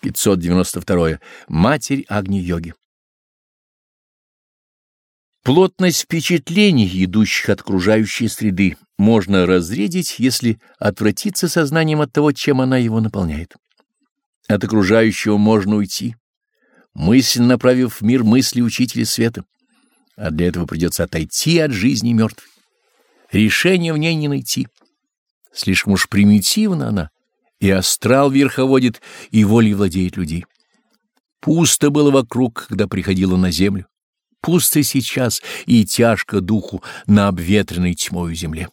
592. Матерь Агни-йоги. Плотность впечатлений, идущих от окружающей среды, можно разрядить, если отвратиться сознанием от того, чем она его наполняет. От окружающего можно уйти, мысленно направив в мир мысли учителя света, а для этого придется отойти от жизни мертвой. Решения в ней не найти. Слишком уж примитивна она, и астрал верховодит, и волей владеет людей. Пусто было вокруг, когда приходила на землю. Пусто сейчас и тяжко духу на обветренной тьмою земле.